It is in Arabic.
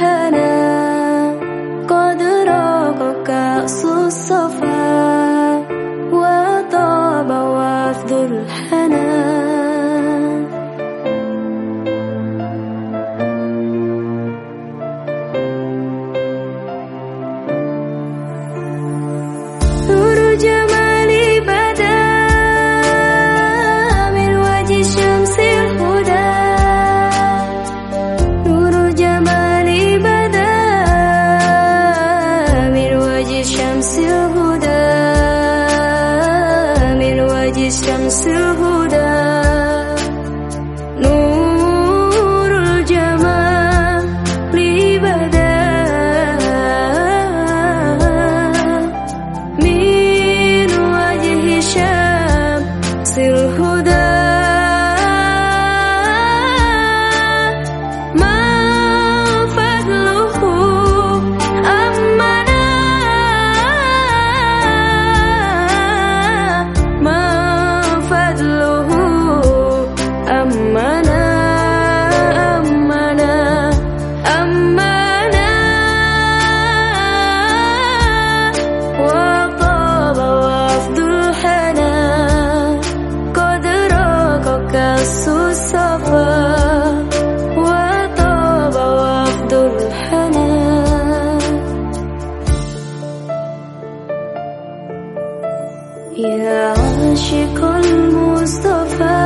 هنا قد راقك أقص الصفا وطاب وفد الحنان جمال يا عاشق المصطفى